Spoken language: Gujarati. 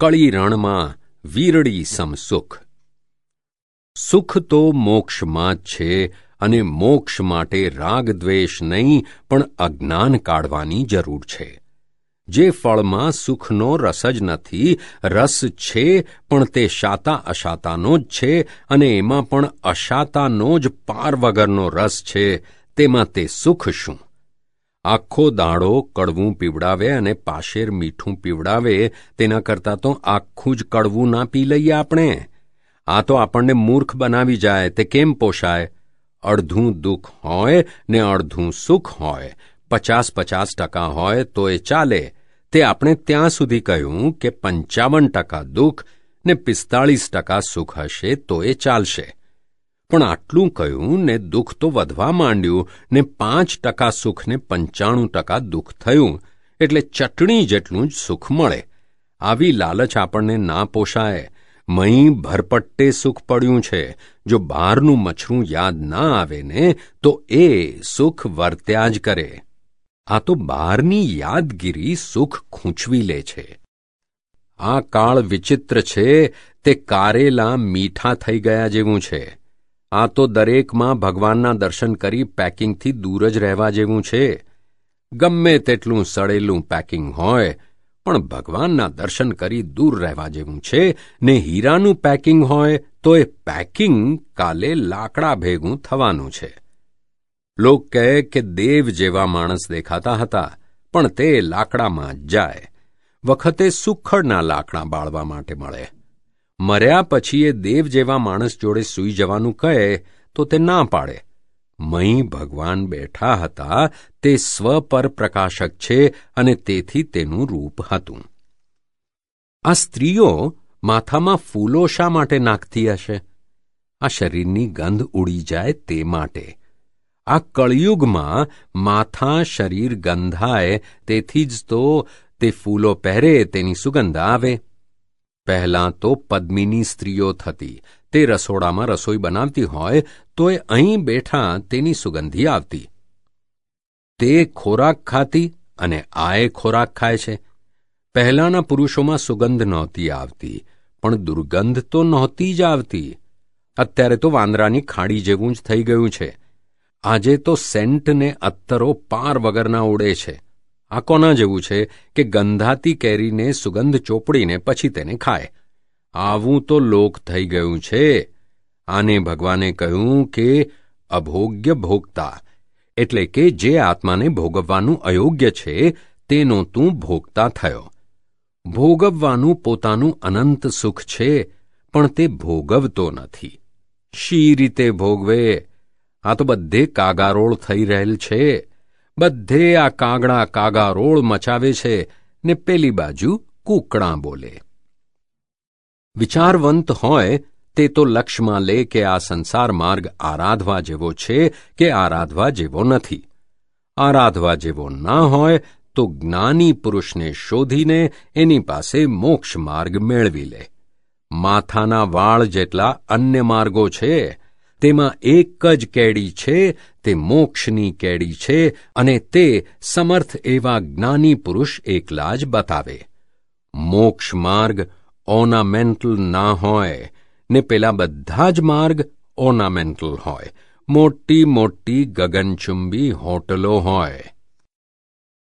કળી રણમાં વીરડી સમ સુખ. સુખ તો મોક્ષમાં જ છે અને મોક્ષ માટે રાગ દ્વેષ નહીં, પણ અજ્ઞાન કાઢવાની જરૂર છે. જે ફળમાં સુખનો રસ જ નથી, રસ છે, પણ તે શાતા અશાતાનો જ છે અને એમાં પણ અશાતાનો જ પાર વગરનો રસ છે, તેમાં તે સુખ શું? આખો દાડો કડવું પીવડાવે અને પાશેર મીઠું પીવડાવે, તેના કરતાં તો આખું જ કડવું ના પી લઈએ આપણે. આ તો આપણને મૂર્ખ બનાવી જાય, તે કેમ પોષાય? અડધું દુઃખ હોય ને અડધું સુખ હોય. પચાસ પચાસ ટકા હોય તો એ ચાલે. તે આપણે ત્યાં સુધી કહ્યું કે પંચાવન ટકા દુઃખ ને પિસ્તાળીસ ટકા સુખ હશે તો એ ચાલશે. પણ આટલું કહ્યું ને દુઃખ તો વધવા માંડ્યું ને પાંચ ટકા સુખ ને પંચાણું ટકા દુઃખ થયું. એટલે ચટણી જેટલું જ સુખ મળે. આવી લાલચ આપણને ના પોષાય. મહી ભરપટ્ટે સુખ પડ્યું છે. જો બહારનું મછરું યાદ ના આવે ને, તો એ સુખ વર્ત્યા જ કરે. આ તો બહારની યાદગીરી સુખ ખૂંચવી લે છે. આ કાળ વિચિત્ર છે, તે કારેલા મીઠા થઈ ગયા જેવું છે. આ તો દરેકમાં ભગવાનના દર્શન કરી પેકિંગથી દૂર જ રહેવા જેવું છે. ગમે તેટલું સડેલું પેકિંગ હોય, પણ ભગવાનના દર્શન કરી દૂર રહેવા જેવું છે ને હીરાનું પેકિંગ હોય, તો એ પેકિંગ કાલે લાકડા ભેગું થવાનું છે. લોક કહે કે દેવ જેવા માણસ દેખાતા હતા, પણ તે લાકડામાં જ જાય. વખતે સુખડના લાકડા બાળવા માટે મળે. મર્યા પછી એ દેવ જેવા માણસ જોડે સૂઈ જવાનું કહે, તો તે ના પાડે. મહી ભગવાન બેઠા હતા, તે સ્વ પર પ્રકાશક છે અને તેથી તેનું રૂપ હતું. આ સ્ત્રીઓ માથામાં ફૂલો શા માટે નાખતી હશે? આ શરીરની ગંધ ઉડી જાય તે માટે. આ કળિયુગમાં માથા શરીર ગંધાય, તેથી જ તો તે ફૂલો પહેરે, તેની સુગંધ આવે. પહેલાં તો પદ્મિની સ્ત્રીઓ થતી. તે રસોડામાં રસોઈ બનાવતી હોય તોય અહીં બેઠા તેની સુગંધી આવતી. તે ખોરાક ખાતી અને આએ ખોરાક ખાય છે. પહેલાંના પુરુષોમાં સુગંધ નહોતી આવતી, પણ દુર્ગંધ તો નહોતી જ આવતી. અત્યારે તો વાંદરાની ખાડી જેવું જ થઈ ગયું છે. આજે તો સેન્ટ ને અત્તરો પાર વગરના ઉડે છે. આ કોના જેવું છે કે ગંધાતી કેરીને સુગંધ ચોપડીને પછી તેને ખાય. આવું તો લોક થઈ ગયું છે. આને ભગવાને કહ્યું કે અભોગ્ય ભોગતા, એટલે કે જે આત્માને ભોગવવાનું અયોગ્ય છે, તેનો તું ભોગતા થયો. ભોગવવાનું પોતાનું અનંત સુખ છે, પણ તે ભોગવતો નથી. શી રીતે ભોગવે? આ તો બધે કાગારોળ થઈ રહેલ છે. બધે આ કાગડા કાગારોળ મચાવે છે ને પેલી બાજુ કૂકડા બોલે. વિચારવંત હોય તે તો લક્ષ્યમાં લે કે આ સંસાર માર્ગ આરાધવા જેવો છે કે આરાધવા જેવો નથી. આરાધવા જેવો ના હોય તો જ્ઞાની પુરુષને શોધીને એની પાસે મોક્ષ માર્ગ મેળવી લે. માથાના વાળ જેટલા અન્ય માર્ગો છે તેમાં એક જ કેડી છે, તે મોક્ષની કેડી છે અને તે સમર્થ એવા જ્ઞાની પુરુષ એકલા જ બતાવે. મોક્ષ માર્ગ ઓર્નામેન્ટલ ના હોય ને પેલા બધા જ માર્ગ ઓર્નામેન્ટલ હોય. મોટી મોટી ગગનચુંબી હોટલો હોય.